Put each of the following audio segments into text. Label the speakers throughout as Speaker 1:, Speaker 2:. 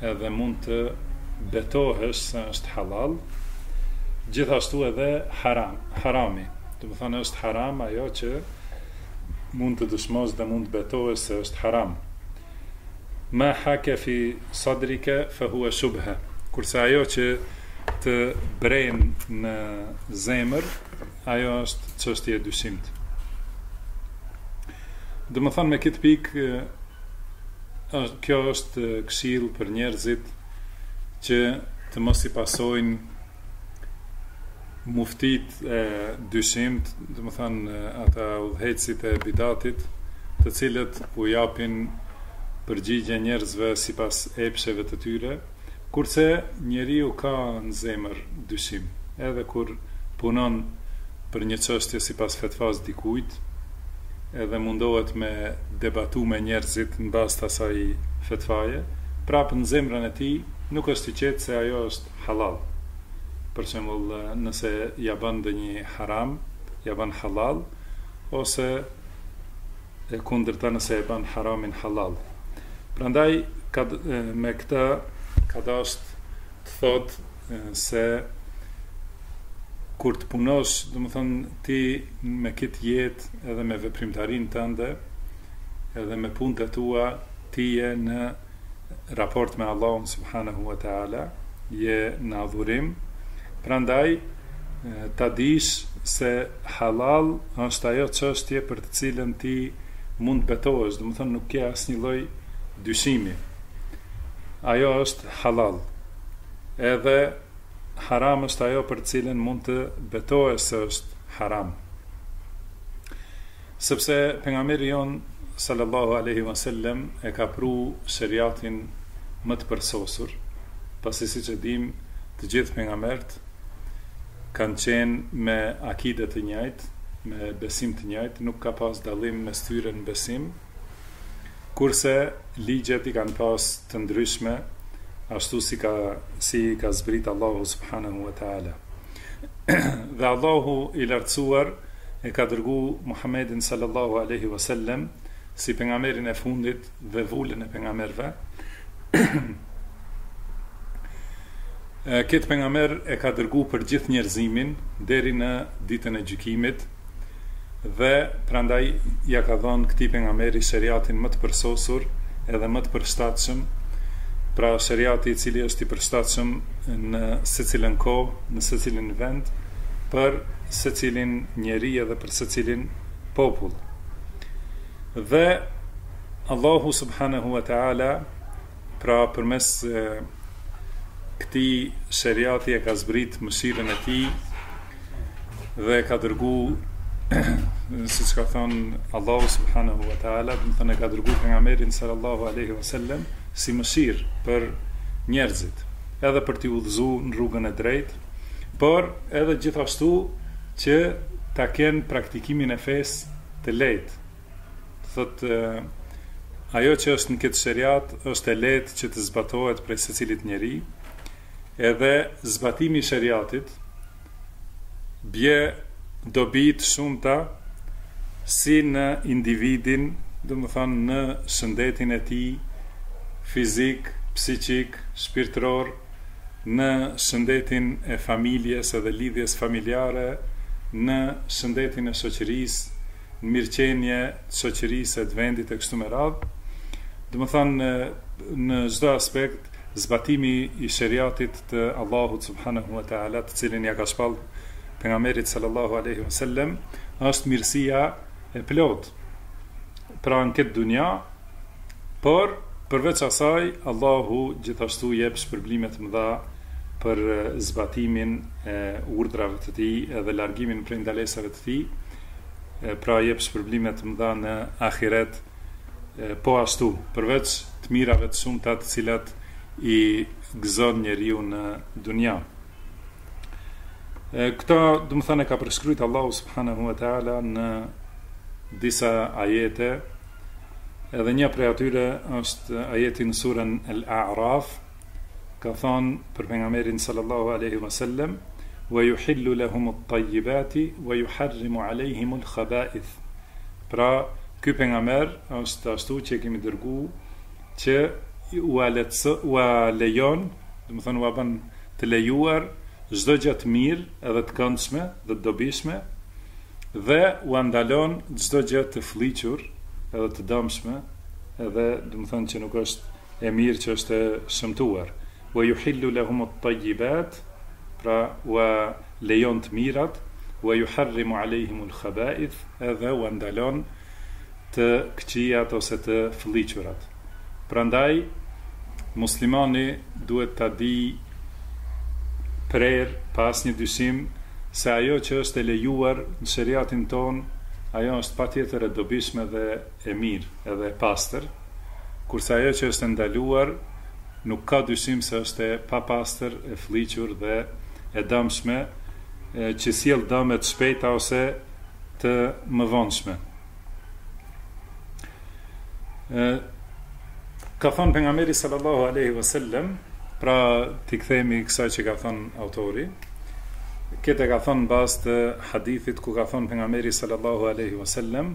Speaker 1: edhe mund të betohesh se është halal, gjithashtu edhe haram, harami. Domethënë është haram ajo që mund të dëshmosh dhe mund të betohesh se është haram. Ma hake fi sadrike fe hua shubhe. Kurse ajo që të brejn në zemër, ajo është çështje e dyshimtë. Domethënë me këtë pikë, Kjo është këshillë për njerëzit që të mos i pasojnë muftitë e dyshimtë, domethënë ata udhëheqësit e bidatit, të cilët u japin përgjigje njerëzve sipas epsheve të tyre, Kurse njeriu ka në zemër dyshim, edhe kur punon për një çështje sipas fetvasë së dikujt, edhe mundohet me debatu me njerëzit në bazë të asaj fetvaje, prapë në zemrën e tij nuk është i qetë se ajo është hallall. Për shembull, nëse ia bën ndonjë haram, ia bën hallall, ose, e kundërta nëse e ban haramin halal. Prandaj kad, me këtë ka dasht të thotë se kur të punosh, domethënë ti me këtë jetë edhe me veprimtarinë tënde, edhe me punët e tua, ti je në raport me Allahun subhanehu wa ta'ala, je në adhurim, prandaj ta dish se hallall është ajo çështje për të cilën ti mund të betohesh, domethënë nuk ke asnjë lloj dyshimi. Ajo është hallall. Edhe haram është ajo për të cilën mund të betohesh se është haram. Sepse Pejgamberi jonë, Sallallahu alejhi ve sellem, e ka pru sheriatin më të përsosur, pasi siç e dimë, të gjithë pejgambertë kanë qenë me akide të njëjtë, me besim të njëjtë, nuk ka pas dallim mes tyre në besim, Kurse ligjet i kanë pas të ndryshme ashtu si ka si i ka zbrit Allahu subhanehu ue teala. Dhe Allahu i Lartësuar e ka dërgu Muhammedin sallallahu alejhi ue sellem si pejgamberin e fundit dhe vulën e pejgamberëve, këtë pejgamber e ka dërgu për gjithë njerëzimin deri në Ditën e Gjykimit, Dhe prandaj ia ka dhënë këtij pejgamberi sheriatin më të përsosur edhe më të përshtatshëm, pra sheriati i cili është i përshtatshëm në secilën kohë, në secilin vend, për secilin njeri edhe për secilin popull. Dhe Allahu subhanehu ve teala Pra përmes këtij sheriati e ka zbrit mëshirën e tij dhe e ka dërgu siç ka thonë Allahu subhanahu wa taala, domethënë e ka dërgu pejgamberin sallallahu alaihi wasallam si mëshirë për njerëzit, edhe për t'i udhëzu në rrugën e drejtë, por edhe gjithashtu që ta kenë praktikimin e fesë të lehtë, Thotë, Ajo që është në këtë sheriat është e lehtë që të zbatohet prej secilit njeri, edhe zbatimi i sheriatit bje dobi të shumta si në individin, domethënë në shëndetin e tij fizik, psiqik, shpirtëror, në shëndetin e familjes edhe lidhjes familjare, në shëndetin e shoqërisë, në mirëqenie të shoqërisë e të vendit e kështu me radhë, domethënë në në çdo aspekt zbatimi i sheriatit të Allahut subhanehu ve teala të cilin ia ka shpallë Pejgamberit sallallahu alejhi ve sellem është mirësia e plotë pra në këtë dunja por përveç asaj Allahu gjithashtu jep shpërblime të mëdha për zbatimin e urdhrave të tij dhe largimin prej ndalesave të tij pra jep shpërblime të mëdha në ahiret po ashtu përveç të mirave të shumta të cilat i gëzon njeriu në dunja. Këta, domethënë, e ka përshkru Allahu subhanahu wa ta'ala në disa ajete, edhe një prej atyre është ajeti në suren El-A'raf, ka thonë për pejgamberin sallallahu alaihi wasallam wa yuhillu lahum at-tayyibati wa yuharrimu alejhim al-khaba'ith pra ky pejgamber është ashtu që e kemi dërgu që ua lehtëso ua lejon domethënë ua bën të lejuar çdo gjë të mirë edhe të këndshme dhe të dobishme dhe ua ndalon çdo gjë të flliqur edhe të dëmshme edhe domethënë që nuk është e mirë që është e shëmtuar, wa yuhillu lahumut tayyibat, pra ua lejon të mirat, wa yuharrimu alejhimul khaba'ith, edhe ua ndalon të këqijat ose të fëlliqurat. Prandaj, muslimani duhet ta dijë prerë pa asnjë dyshim se ajo që është e lejuar në sheriatin tonë, ajo është patjetër e dobishme dhe e mirë edhe e pastër, kurse ajo që është e ndaluar nuk ka dyshim se është e papastër, e flliqur dhe e dëmshme, që sjell dëme të shpejta ose të mëvonshme. Ka thënë pejgamberi sallallahu alaihi wasallam, pra t'i kthehemi kësaj që ka thënë autori, këtë e ka thënë në bazë të hadithit ku ka thënë pejgamberi sallallahu alaihi wasallam,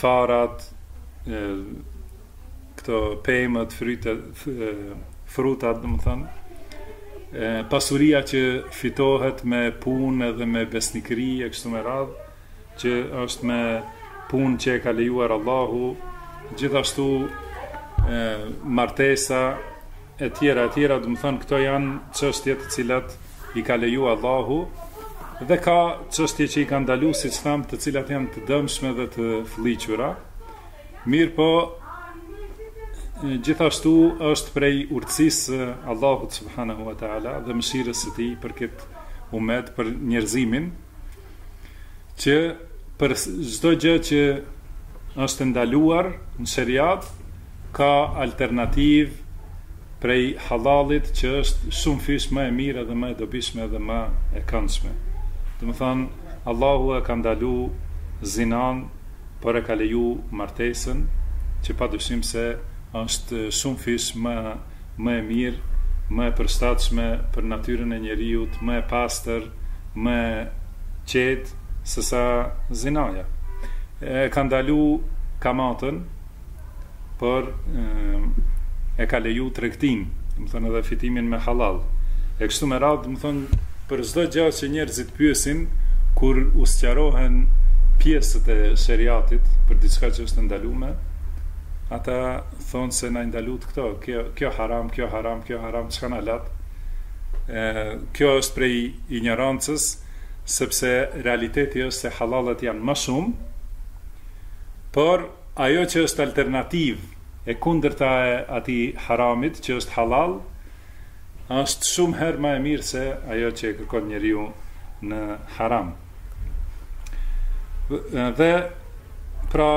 Speaker 1: farat, këto pemët, frutat, domethënë, pasuria që fitohet me punë dhe me besnikëri e kështu me radhë, që është me punë që e ka lejuar Allahu, gjithashtu martesa, e tjera e tjera domethënë këto janë çështje të cilat i ka leju Allahu dhe ka çështje që i ka ndalu siç thamë të cilat janë të dëmshme dhe të flliqura mirëpo gjithashtu është prej urtësisë Allahut subhanahu wa taala dhe mëshirës së tij për këtë umet për njerëzimin që për çdo gjë që është ndaluar në sheriat ka alternativë prej halalit që është shumëfish më e mirë dhe më e dobishme dhe më e këndshme. Domethënë Allahu e ka ndalu zinan, por e ka leju martesën, që padyshim se është shumëfish më më e mirë, më e përshtatshme për natyrën e njeriut, më e pastër, më e qetë sesa zinaja. E ka ndalu kamatën, por e ka leju tregtinë, domethënë edhe fitimin me halal. E kështu me radhë, domethënë për çdo gjë që njerëzit pyesin kur u sqarohen pjesët e sheriatit për diçka që është e ndaluar, ata thonë se na i ndalut këto, kjo, kjo haram, kjo haram, kjo haram, çka na lat. E, kjo është prej injorancës, sepse realiteti është se halalet janë më shumë, por ajo që është alternativë e kundërta e atij haramit që është halal, është shumë herë më e mirë se ajo që e kërkon njeriu në haram. Dhe pra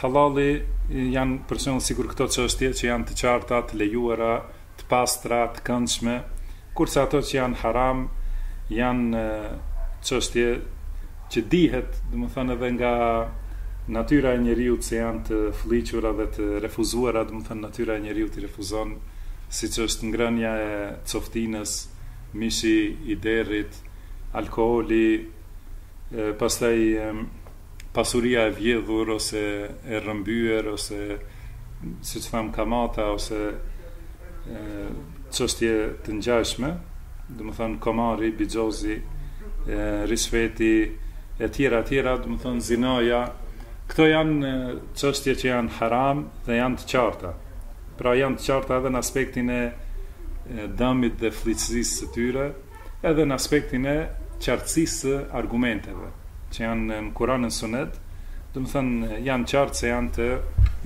Speaker 1: halali janë për shembull sikur këto çështje që janë të qarta, të lejuara, të pastra, të këndshme, kurse ato që janë haram janë çështje që dihet, domethënë edhe nga natyra e njeriut se janë të flliqura dhe të refuzuara, domethënë natyra e njeriut i refuzon siç është ngrënia e coftinës, mishi i derrit, alkoholi e pastaj pasuria e vjedhur ose e rrëmbyer ose siç thamë kamata ose çështje të ngjashme, domethënë komari, bixhozi, rishfeti e tjera e tjera, domethënë zinaja, këto janë çështje që janë haram dhe janë të qarta. Pra janë të qarta edhe në aspektin e dëmit dhe flliqësisë së tyre, edhe në aspektin e qartësisë së argumenteve që janë në Kur'an e Sunet, domethënë janë qartë se janë të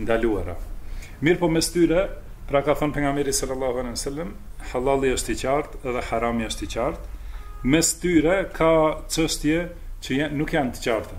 Speaker 1: ndaluara. Mirëpo mes tyre, pra ka thënë pejgamberi sallallahu alejhi ve sellem, hallalli është i qartë dhe harami është i qartë. Mes tyre ka çështje që nuk janë të qarta.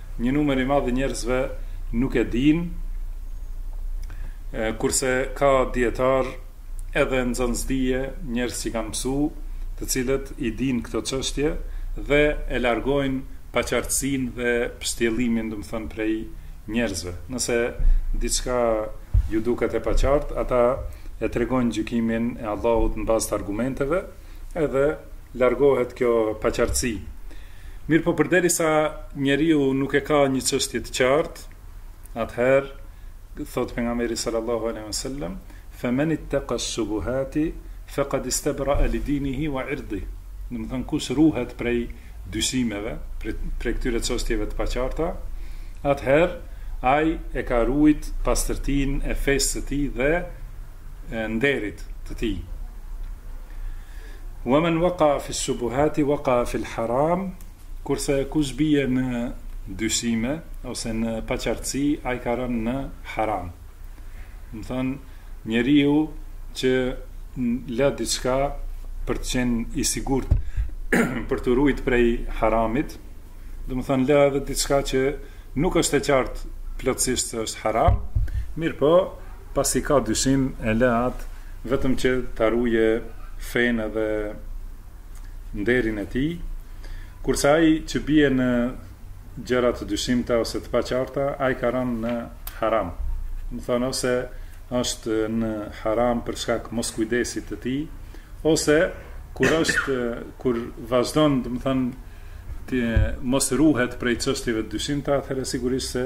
Speaker 1: Një numër i madh i njerëzve nuk e dinë, kurse ka dijetarë edhe nxënës dije, njerëz që kanë mësu, të cilët i dinë këto çështje dhe e largojnë paqartësinë dhe pshtjellimin domethënë prej njerëzve. Nëse diçka ju duket e paqartë, ata e tregojnë gjykimin e Allahut në bazë të argumenteve, edhe largohet kjo paqartësi. Mirëpo përderisa njeriu nuk e ka një çështje të qartë, atëherë thotë pejgamberi sallallahu alejhi ve sellem, "Femen ittaqa shubuhati faqad istabra'a li dinihi wa 'irdih." Domethënë kush ruhet prej dyshimeve, prej këtyre çështjeve të paqarta, atëherë ai e ka ruajt pastërtinë e fesë së tij dhe e nderit të tij. Wa man waqa fi as-subuhati waqa fi al-haram, kurse kush bie në dyshime ose në paqartësi, ai ka rënë në haram. Domethënë njeriu që lë diçka për të qenë i sigurt për t'u ruajt prej haramit, domethënë lë edhe diçka që nuk është e qartë plotësisht se është haram, mirëpo Pasi ka dyshim e lë atë vetëm që ta ruajë fenë edhe nderin e tij, kurse ai që bie në gjëra të dyshimta ose të paqarta, ai ka rënë në haram. Domethënë ose është në haram për shkak moskujdesit të tij, ose kur është kur vazhdon, domethënë të mos ruhet prej çështjeve të dyshimta, atëherë sigurisht se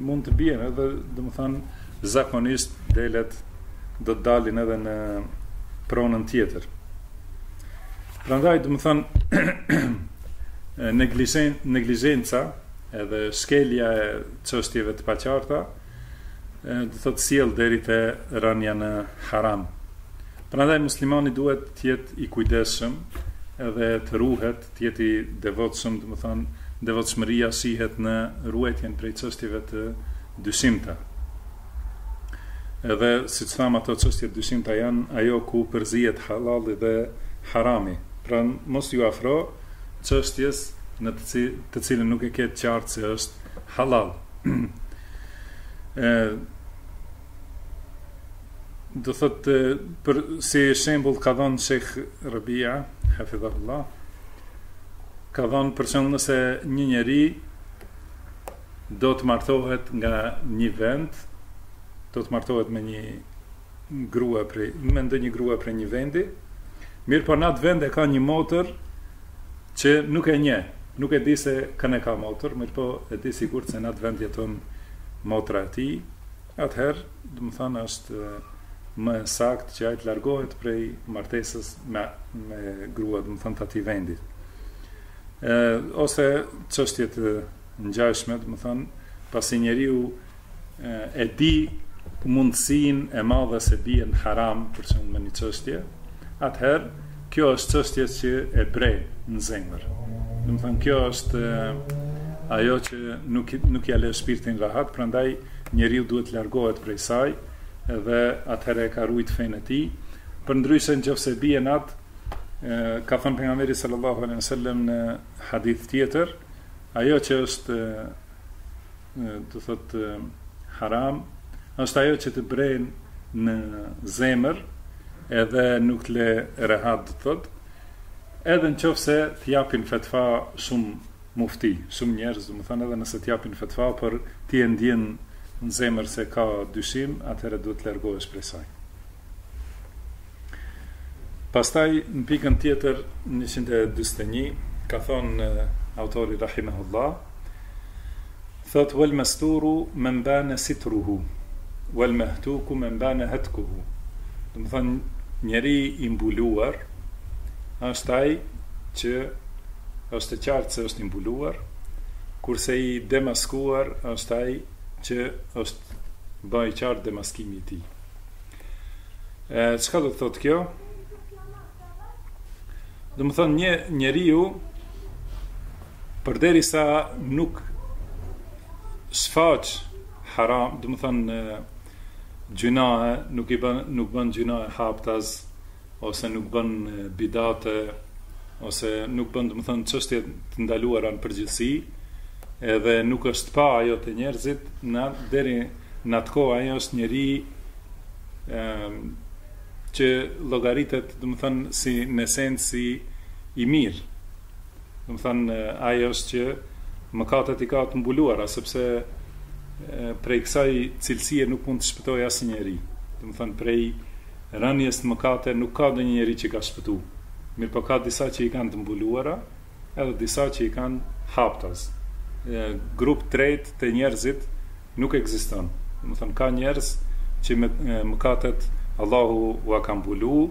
Speaker 1: Mund të bien edhe, domethanë, zakonisht delet do të dalin edhe në pronën tjetër. Prandaj, domethanë, neglizhenca edhe shkelja e çështjeve të paqarta, do të thotë sjell deri te rënia në haram. Prandaj, muslimani duhet të jetë i kujdesshëm edhe të ruhet të jetë i devotshëm, domethënë devotshmëria shihet në ruajtjen prej çështjeve të dyshimta. Edhe siç thamë ato çështje të dyshimta janë ajo ku përzihet halalli dhe harami. Pra mos ju afro çështjes në të, cil, të cilën nuk e ke të qartë se është halal. do thotë për si shembull ka dhënë Sheikh Rabia hafizahullah ka dhënë për shembull nëse një njeri do të martohet nga një vend do të martohet me një grua prej me ndonjë grua prej një vendi mirëpo në atë vend e ka një motër Që nuk e njeh, nuk e di se kënd e ka motër, mirëpo e di sigurt se n'atë vend jeton motra e tij, atëherë, domethënë është më e saktë që ai të largohet prej martesës me me grua, domethënë të atij vendi. Ë, ose çështje të ngjajshme, domethënë, pasi njeriu E di mundësinë e madhe se bie në haram për që në një çështje, atëherë kjo është çështja që e brej në zemër. Domethënë kjo është ajo që nuk nuk ia lë shpirtin rahat, prandaj njeriu duhet të largohet prej saj dhe atëherë e ka ruajt fenë e tij. Përndryshe nëse bie në atë ka thënë pejgamberi sallallahu alejhi ve sellem në hadith tjetër, ajo që është do thotë haram është ajo që të bren në zemër edhe nuk të le rehat do thotë edhe në qoftë se të japin fetfa shumë mufti, shumë njerëz, domethënë edhe nëse të japin fetfa, por ti e ndjen në zemër se ka dyshim, atëherë duhet të largohesh prej saj. Pastaj në pikën tjetër njëqind e dyzet e një ka thonë autori rahimehullah thotë wal masturu men bane sitruhu wal mahtuku men bane hatkuhu domethënë njeriu i mbuluar është ai që është e qartë se është i mbuluar kurse i demaskuar është ai që është bë i qartë demaskimi i tij E, çka do të thotë kjo? Domethënë një njeriu përderisa nuk shfaq haram, domethënë gjynahe, nuk, i bën, nuk bën gjynahe haptas, ose nuk bën bidate ose nuk bën domethënë çështje të ndaluara në përgjithësi edhe nuk është pa ajo te njerëzit deri në atë kohë ai është njeri që llogaritet domethënë si në esencë si i mirë domethënë ai është që mëkatet i ka të mbuluara sepse prej kësaj cilësie nuk mund të shpëtojë asnjë njeri domethënë prej rënies në mëkate nuk ka ndonjë njeri që ka shpëtu, mirëpo ka disa që i kanë të mbuluara edhe disa që i kanë haptaz. Grup i tretë te njerëzit nuk ekziston. Domethënë ka njerëz që me mëkatet Allahu ua ka mbulu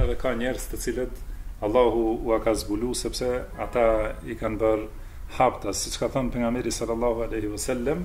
Speaker 1: edhe ka njerëz të cilët Allahu ua ka zbulu sepse ata i kanë bërë haptaz, siç ka thënë pejgamberi sallallahu alejhi vesellem,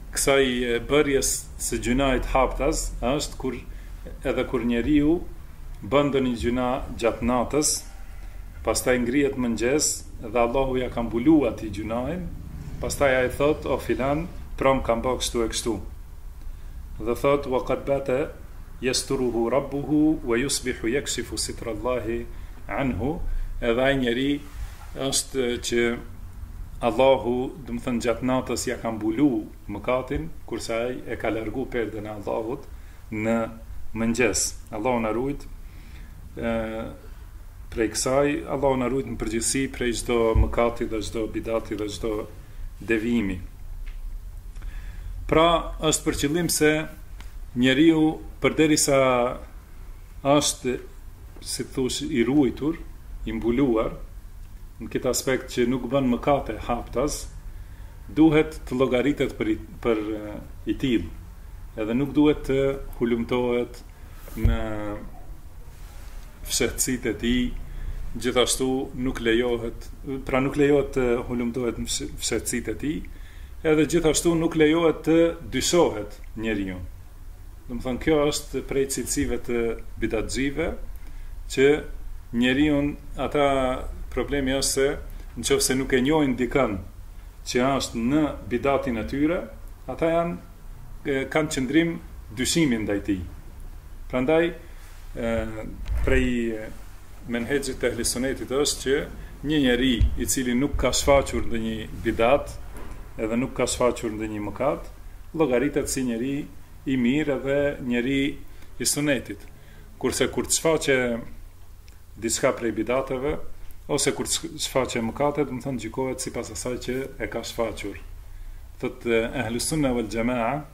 Speaker 1: kësaj bërjes së gjynait haptaz është kur edhe kur njeriu bën ndonjë gjyna gjatë natës pastaj ngrihet në mëngjes dhe Allahu ja ka mbulu atij gjynain pastaj ai thotë o filan prëm kam ba kështu e kështu dhe thotë wa qad bata yasturuhu rabbuhu wa yusbihu yakshifu sitrallahi anhu edhe ai njeri është që Allahu, domethënë gjatë natës ja ka mbulu mëkatin, kurse ai e ka largu perden e Allahut në mëngjes. Allahu na rujtë prej kësaj, Allahu na rujt në përgjithësi prej çdo mëkati dhe çdo bidati dhe çdo devijimi. Pra, është për qëllim se njeriu përderisa është si thosh i ruajtur, i mbuluar, në këtë aspekt që nuk bën mëkate haptas, duhet të llogaritet për i, për i tillë, edhe nuk duhet të hulumtohet në fshehtësitë e tij, gjithashtu nuk lejohet, pra nuk lejohet të hulumtohet në fshehtësitë e tij, edhe gjithashtu nuk lejohet të dyshohet njeriun. Domethënë kjo është prej cilësive të bidatxhive që njeriun ata problemi është se në qoftë se nuk e njohin dikën që është në bidatin e tyre ata janë kanë qëndrim dyshimi ndaj tij prandaj prej menhexhit të ehli sunetit është që një njeri i cili nuk ka shfaqur ndonjë bidat edhe nuk ka shfaqur ndonjë mëkat, llogaritet si njeri i mirë edhe njeri i sunetit. Kurse kur të shfaqe diçka prej bidateve ose kur të shfaqe mëkate, domethënë gjykohet sipas asaj që e ka shfaqur. Thotë ehli sunne wal jamaa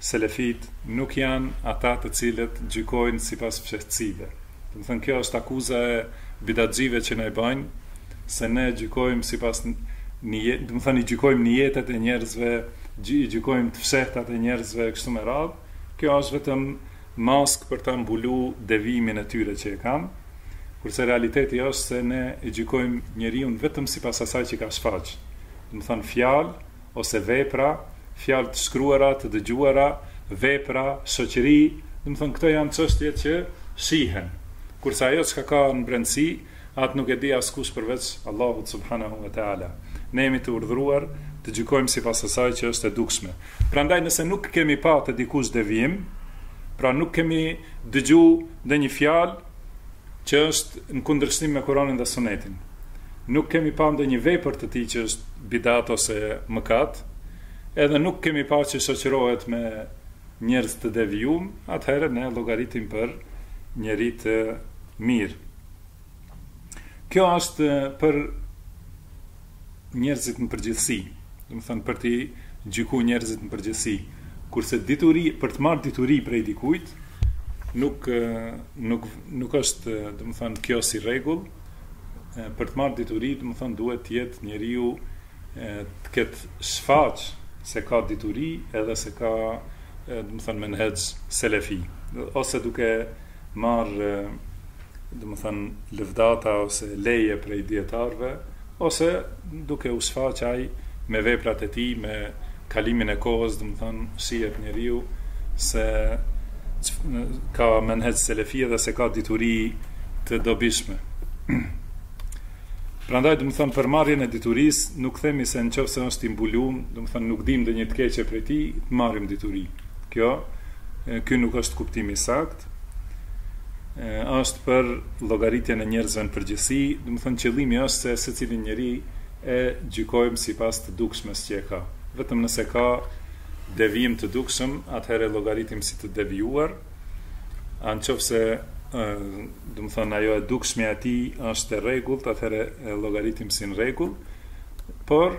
Speaker 1: Selefitë nuk janë ata të cilët gjykojnë sipas fshehtësive. Domethënë kjo është akuza e bidatxhive që na i bëjnë se ne i gjykojmë sipas nijet, domethënë i gjykojmë nijetet e njerëzve, i gjykojmë të fshehtat e njerëzve e kështu me radhë, kjo është vetëm maskë për ta mbulu devijimin e tyre që e kanë, kurse realiteti është se ne e gjykojmë njeriun vetëm sipas asaj që ka shfaqë, domethënë fjalë, ose vepra, fjalë të shkruara, të dëgjuara, vepra, shoqëri, domethënë këto janë çështje që shihen, kurse ajo çka ka në brendësi, atë nuk e di askush përveç Allahut subhanehu ve teala. Ne jemi të urdhëruar të gjykojmë sipas asaj që është e dukshme. Prandaj nëse nuk kemi pa te dikush devijim, pra nuk kemi dëgju ndonjë fjalë që është në kundërshtim me Kuranin dhe Sunetin. Nuk kemi pa ndonjë vepër të tij që është bidat ose mëkat, edhe nuk kemi pa që shoqërohet me njerëz të devijumë, atëherë ne e llogaritim për njeri të mirë. Kjo është për. njerëzit në përgjithësi, domethënë për t'i gjyku njerëzit në përgjithësi, kurse dituri, për të marrë dituri prej dikujt, nuk nuk nuk është, domethënë kjo si rregull, për të marrë dituri, domethënë duhet të jetë njeriu të ketë shfaq se ka dituri edhe se ka, domethënë menhexh selefi, ose duke marrë, domethënë, lëvdata ose leje prej dijetarëve, ose duke u shfaqë ai me veprat e tij, me kalimin e kohës, domethënë, shihet njeriu se ka menhexh selefi dhe se ka dituri të dobishme. Prandaj, domethënë, për marrjen e diturisë, nuk themi se në qoftë se është i mbulum, domethënë, nuk dimë ndonjë të keqe prej tij, të marrim dituri. Kjo, ky nuk është kuptimi i saktë. Është për llogaritjen e njerëzve në përgjithësi, domethënë qëllimi është se secilin njeri e gjykojmë sipas të dukshmes që e ka. Vetëm nëse ka devijim të dukshëm, atëherë e llogaritim si të devijuar, a në qoftë se domethënë ajo e dukshmja e tij është e rregullt, atëherë e llogaritim si në rregull, por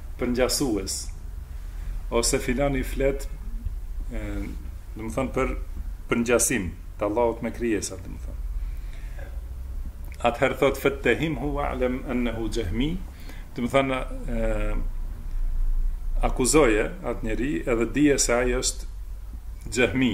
Speaker 1: përngjasues ose filani flet domethënë për përngjasim të Allahut me krijesat domethënë atëherë thot fettehimhu ua'lem ennehu xhehmi domethënë akuzoje atë njeri edhe dhije se ai është xhehmi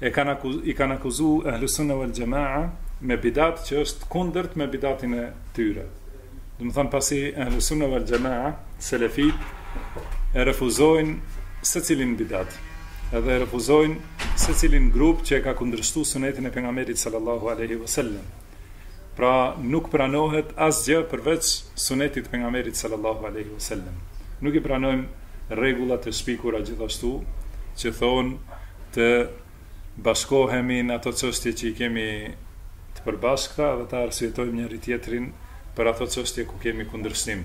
Speaker 1: e kanë i kanë akuzu ehlusunne vel xhema'a me bidat që është kundërt me bidatin e tyre domethënë pasi ehlusunne vel xhema'a selefit e refuzojnë secilin bidat edhe e refuzojnë secilin grup që e ka kundërshtu sunetin e pejgamberit sallallahu alaihi wasallam Pra nuk pranohet asgjë përveç Sunetit të Pejgamberit sallallahu alejhi ve sellem. Nuk i pranojmë rregullat e shpikura gjithashtu që thonë të bashkohemi në ato çështje që i kemi të përbashkëta dhe ta arsyetojmë njëri-tjetrin për ato çështje ku kemi kundërshtim.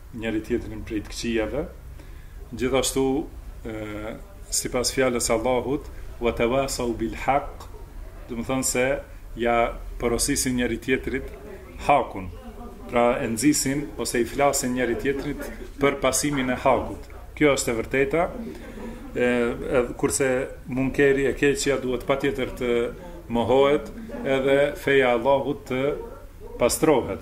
Speaker 1: njëri-tjetrin prej të këqijave. Gjithashtu, sipas fjalës së Allahut, "Wa tawasau bil haqq", domethënë se ja porosisin njëri-tjetrit hakun, pra e nxisin ose i flasin njëri-tjetrit për pasimin e hakut. Kjo është e vërteta, kurse munkeri e keqja duhet patjetër të mohohet edhe feja e Allahut të pastrohet.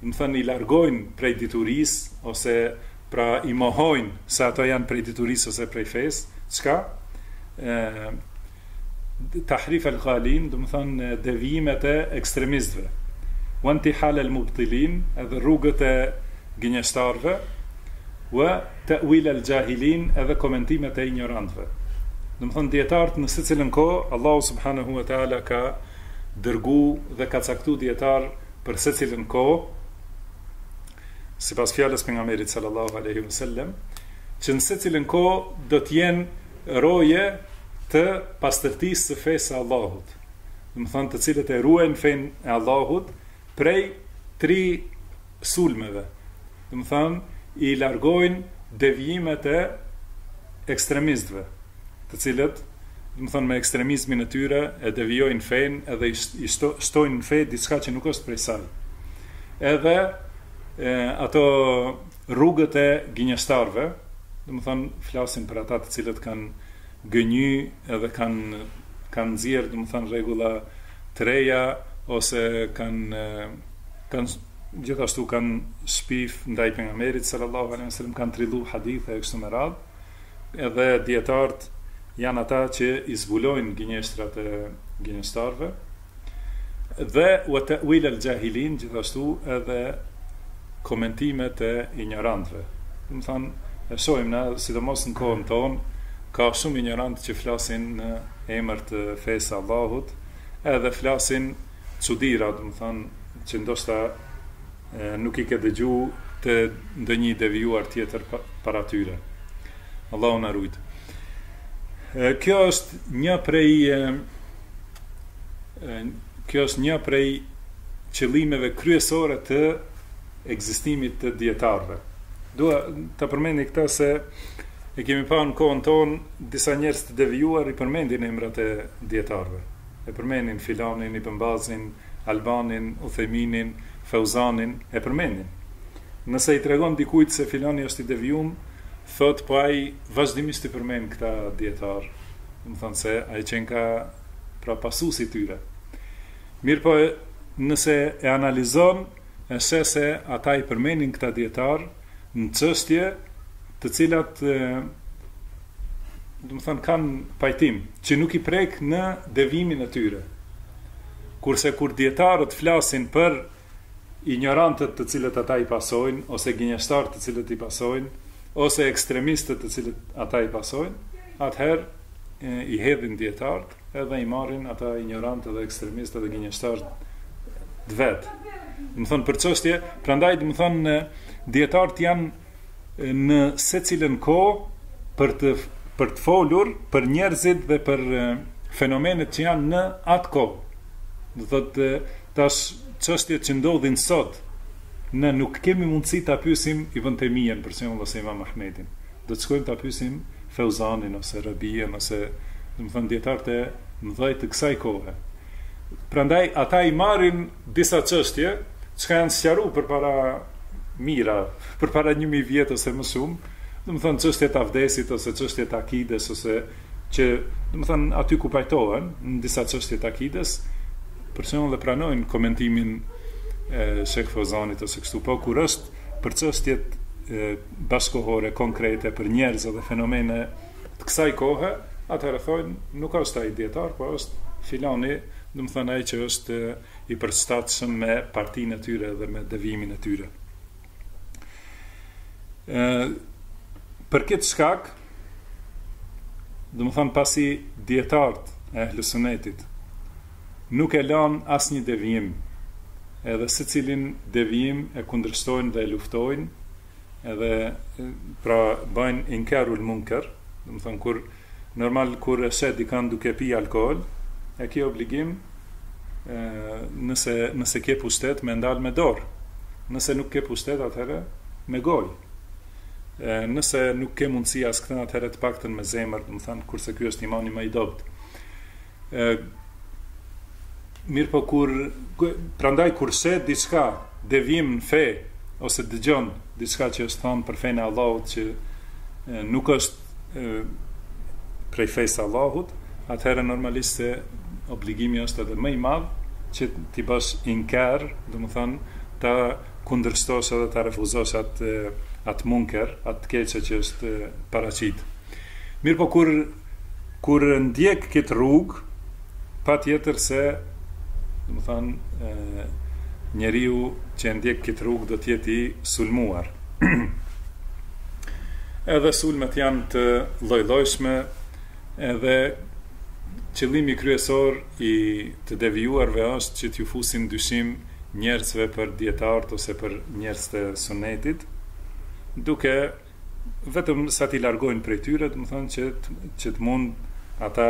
Speaker 1: Më thënë i largojnë prej diturisë ose pra i mohojnë se ato janë prej diturisë ose prej fesë, çka Tahrif el ghalin, domethënë devijimet e ekstremistëve, Wantihal el mubtilin, edhe rrugët e gënjeshtarëve, Wa Ta'wil el jahilin, edhe komentimet e injorantëve. Domethënë dijetarët në secilën kohë Allahu subhanehu wa ta'ala ka dërgu dhe ka caktu dijetarë Për secilën kohë, sipas fjalës së Pejgamberit sallallahu alejhi ve sellem, që në secilën kohë do të jenë roje të pastërtisë së fesë së Allahut, domethënë të cilët e ruajnë fenë e Allahut prej tri sulmeve, Domethënë, i largojnë devijimet e ekstremistëve, të cilët, domethënë me ekstremizmin e tyre e devijojnë fenë edhe i shtojnë në fe diçka që nuk është prej saj. Edhe e, ato rrugët e gënjeshtarëve, domethënë flasin për ata të cilët kanë gënjy edhe kanë kanë nxjerr domethënë rregulla të reja ose kanë kanë Gjithashtu kanë shpif ndaj pejgamberit sallallahu alejhi ve selem kanë trillu hadithe e kështu me radhë edhe dijetart janë ata që i zbulojnë gënjeshtrat e gënjeshtarëve dhe wa ta'wil al jahilin gjithashtu edhe komentimet e injorantëve domethënë e shohim na sidomos në kohën tonë ka shumë injorantë që flasin në emër të fesë së Allahut edhe flasin Çudira, domethënë, që ndoshta nuk i ke dëgju te ndonjë i devijuar tjetër para tyre. Allahu na rujt. Kjo është një prej kjo është një prej qëllimeve kryesore të ekzistimit të dijetarëve. Dua ta përmendi këtë se e kemi pa në kohën tonë disa njerëz të devijuar i përmendin emrat e dijetarëve. E përmenin filanin, Ibën Bazin, Albanin, Uthejminin, Feuzanin, e përmenin. Nëse i tregon dikujt se filani është i devijum, thotë po ai vazhdimisht i përmend këta dijetarë, domethënë se ai qenka pra pasues i tyre. Mirëpo nëse e analizon e sheh se ata i përmenin këta dijetarë në çështje të cilat domethënë kanë pajtim që nuk i prek në devimin e tyre. Kurse kur dijetarët flasin për injorantët të cilët ata i pasojnë ose gënjeshtarët të cilët i pasojnë ose ekstremistët të cilët ata i pasojnë, atëherë i hedhin dijetarët edhe i marrin ata injorantë dhe ekstremistë dhe gënjeshtarë të vet. Domethënë për çështje, prandaj domethënë dijetarët janë në secilën kohë për të për të folur për njerëzit dhe për fenomenet që janë në atë kohë. Do të thotë tash çështjet që ndodhin sot ne nuk kemi mundësi ta pyesim Ibn Tejmijen për shembull ose Imam Ahmedin. Do të shkojmë ta pyesim Feuzanin ose Rabien ose domethënë dijetarët e mëdhej të kësaj kohe. Prandaj ata i marrin Disa çështje, çka janë sqaru përpara mijra, përpara një mijë vjet ose më shumë, domethënë çështje të avdesit ose çështje të akides ose që, domethënë aty ku pajtohen në disa çështje të akides, për shembull e pranojnë komentimin e Shejh Feuzanit ose kështu, po kur është për çështjet bashkëkohore, konkrete, për njerëz edhe fenomene, të kësaj kohe, atëherë thonë nuk është ai dijetar, po është filani, domethënë ai që është i përshtatshëm me partinë e tyre dhe me devimin e tyre. Ë për këtë shkak, domethënë pasi dijetarët e Ehli Sunnetit nuk e lanë asnjë devim, edhe secilin devijim e kundërshtojnë dhe e luftojnë, edhe pra bajn inkarul munker, domethënë kur normal kur e sheh dikan duke pi alkool, e ke obligim nëse nëse ke pushtet me e ndal me dorë. Nëse nuk ke pushtet atëherë me gojë. E, nëse nuk ke mundësi as këtë atëherë të paktën me zemër, domethënë kurse ky është imani ma i dobët. Mirpo kur prandaj kur sheh diçka devijim në fe ose dëgjon diçka që është thënë për fenë e Allahut që nuk është prej fesë së Allahut, atëherë normalisht se obligimi është edhe më i madh që t'i bësh inkar, domethënë ta kundërshtosh edhe ta refuzosh atë atë munker, atë të keqe që është paraqitë. Mirpo kur Kur e ndjek këtë rrugë, patjetër se, domethënë, njeriu që e ndjek këtë rrugë do të jetë i sulmuar. Edhe sulmet janë të llojllojshme, edhe qëllimi kryesor i të devijuarve është që t'ju fusin dyshim njerëzve për dijetarët ose për njerëz të Sunnetit, duke Vetëm sa t'i largojnë prej tyre, domethënë që që të mund ata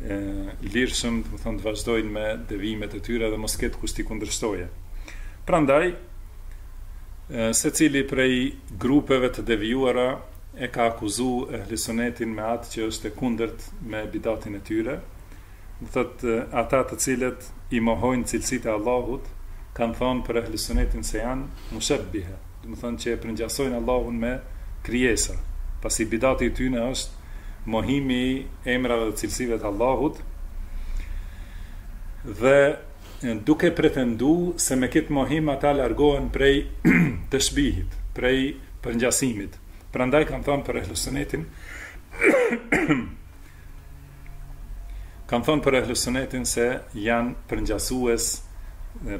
Speaker 1: lirshëm, domethënë të vazhdojnë me devijimet e tyre dhe mos ketë kush t'i kundërshtojë. Prandaj, secili prej grupeve të devijuara e ka akuzu Ehli Sunetin me atë që është e kundërt me bidatin e tyre, domethënë ata të cilët i mohojnë cilësitë e Allahut kanë thënë për ehli sunetin se janë mushebbihe, domethënë që e përngjasojnë Allahun me krijesa, pasi bidati i tyne është mohimi i emrave dhe cilësive të Allahut, dhe duke pretendu se me këtë mohim ata largohen prej teshbihit, prej përngjasimit. Prandaj kanë thënë për ehli sunetin Kan thënë për ehlu sunetin se jan përngjasues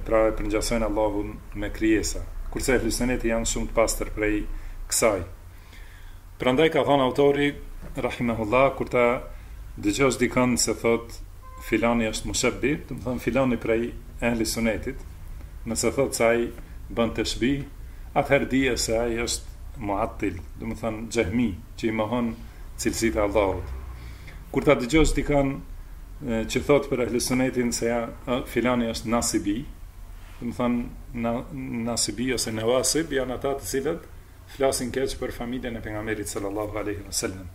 Speaker 1: pra e përngjasojnë Allahun me krijesa kurse ehlu suneti jan shum të pastër prej ksaj prandaj ka thënë autori rahimehullah kur ta dëgjosh dikën se thot filani është mushebbih domethënë filani prej ehli sunetit nëse thot se ai bën teshbih atëher dije se ai është muattil domethënë xhehmi që i mohon cilësitë e Allahut. Kur ta dëgjosh dikën që thotë për Ehlu Sunetin se ja, filani është Nasibi, domethënë na, Nasibi ose Nevasib janë ata të cilët flasin keq për familjen e pejgamberit sallallahu alaihi wasallam.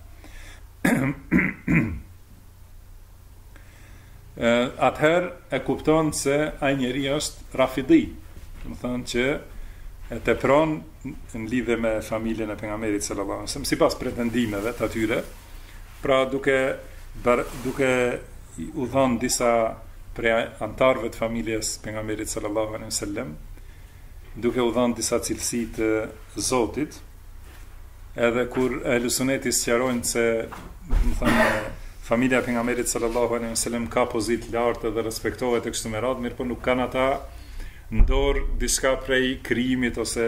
Speaker 1: atëherë e kupton se ai njeri është rafidi, domethënë që e tepron në lidhje me familjen e pejgamberit sallallahu alajhi wasallam, sipas pretendimeve të atyre, pra duke bar, duke u dhënë disa prej antarëve të familjes së pejgamberit sallallahu alajhi wasallam, duke u dhënë disa cilësi të Zotit, Edhe kur Ehlu Suneti sqarojnë se, domethënë, familja e pejgamberit sallallahu alejhi dhe sellem ka pozitë të lartë dhe respektohet e kështu me radhë, mirëpo nuk kanë ata në dorë diçka prej krijimit ose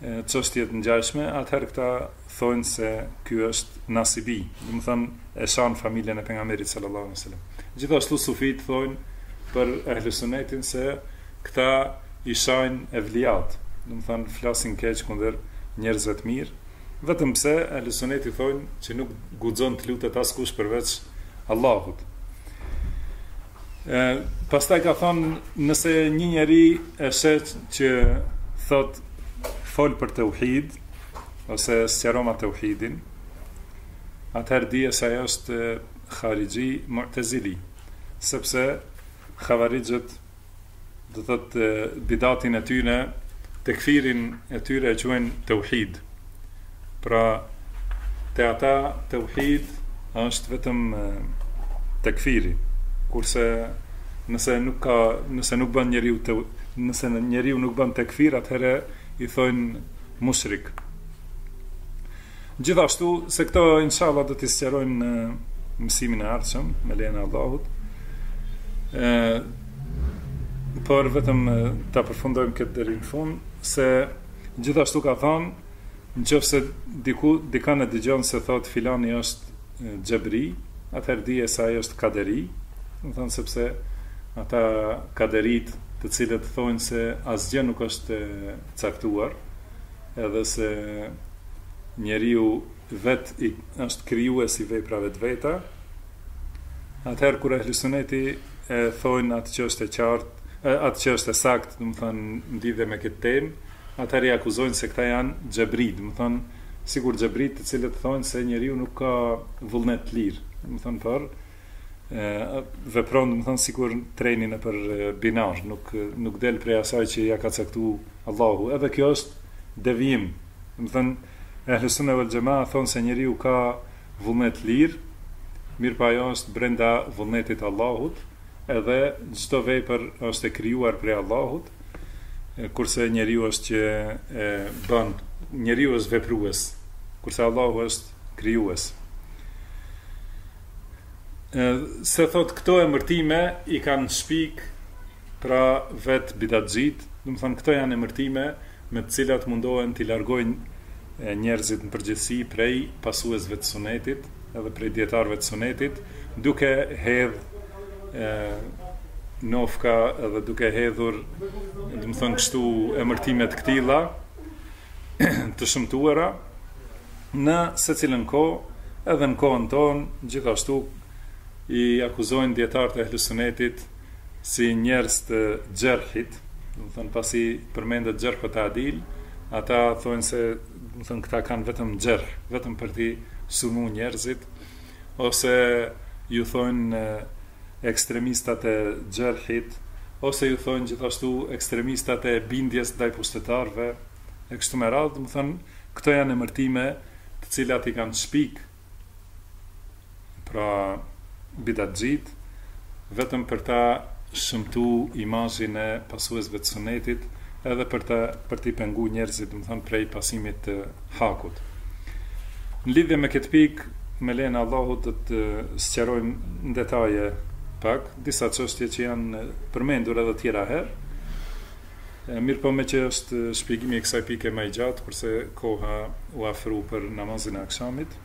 Speaker 1: çështje të ngjashme, atëherë këta thonë se ky është nasibi, domethënë e shan familjen e pejgamberit sallallahu alejhi ue selem. Gjithashtu sufit thonë për Ehlu Sunetin se Këta i shajnë evlijatë, domethënë flasin keq kundër njerëzve të mirë, vetëm pse ehlu suneti thonë që nuk guxon të lutet askush përveç Allahut. Pastaj ka thënë nëse një njeri e sheh që thotë fol për teuhid ose sqaron teuhidin, atëherë dije se ai është harixhi mu'tazili, sepse havarixhët do thot bidatin e tyre, tekfirin e tyre e quajnë teuhid. Pra te ata teuhid është vetëm tekfiri. Kurse nëse nuk ka nëse nuk bën njeriu të nëse njeriu nuk bën tekfir atëherë i thojnë mushrik. Gjithashtu, se këto inshallah do t'i sqarojmë në mësimin e ardhshëm, me lejen e Allahut. Ë por vetëm ta përfundojmë këtë deri në fund se gjithashtu ka thënë në qoftë se diku dikënd e dëgjon se thot filani është xhebri, atëherë dije se ai është kaderi, domethënë sepse ata kaderit të cilët thonë se asgjë nuk është caktuar, Edhe se njeriu vet është krijues i veprave të veta, atëherë kur ehli suneti e thonë atë që është e qartë, atë që është e saktë, domethënë në lidhje me këtë temë, atëherë i akuzojnë se këta janë xhebri, domethënë sikur xhebrit të cilët thonë se njeriu nuk ka vullnet të lirë, domethënë por vepron domethënë sikur treni nëpër binarë, nuk nuk del prej asaj që ja ka caktuar Allahu. Edhe kjo është devijim. Domethënë Ehli Sunne vel Xhemaa thonë se njeriu ka vullnet të lirë, mirëpo ajo është brenda vullnetit të Allahut, edhe çdo vepër është e krijuar prej Allahut, kurse njeriu është që e bën, njeriu është veprues, kurse Allahu është krijues. Se thotë këto emërtime i kanë shpik pra vet bidatxhitë, domethënë këto janë emërtime me të cilat mundohen t'i largojnë njerëzit në përgjithësi prej pasuesve të Sunetit edhe prej dijetarëve të Sunetit duke hedh nofka edhe duke hedhur domethënë kështu emërtime të këtilla të shëmtuara në secilën kohë, edhe në kohën tonë, gjithashtu i akuzojnë dijetarët e Ehlusunetit si njerëz të xherhit, domethënë pasi përmendet xherhu ta'dil, ata thonë se domethënë këta kanë vetëm xherh, vetëm për t'i sunu njerëzit, ose ju thonë ekstremistat e Xherhit, ose ju thonë gjithashtu ekstremistat e bindjes ndaj pushtetarëve, e kështu me radhë, domethënë këto janë emërtime të cilat i kanë shpikë pra bidatxhitë, vetëm për ta shëmtu imazhin e pasuesve të Sunetit edhe për të për t'i pengu njerëzit domethënë prej pasimit të Hakut në lidhje me këtë pikë me lejen e Allahut do të sqarojmë në detaje pak disa çështje që janë përmendur edhe tjera herë Mirëpo meqë është shpjegimi i kësaj pike ma i gjatë, kurse koha u afru për namazin e akshamit,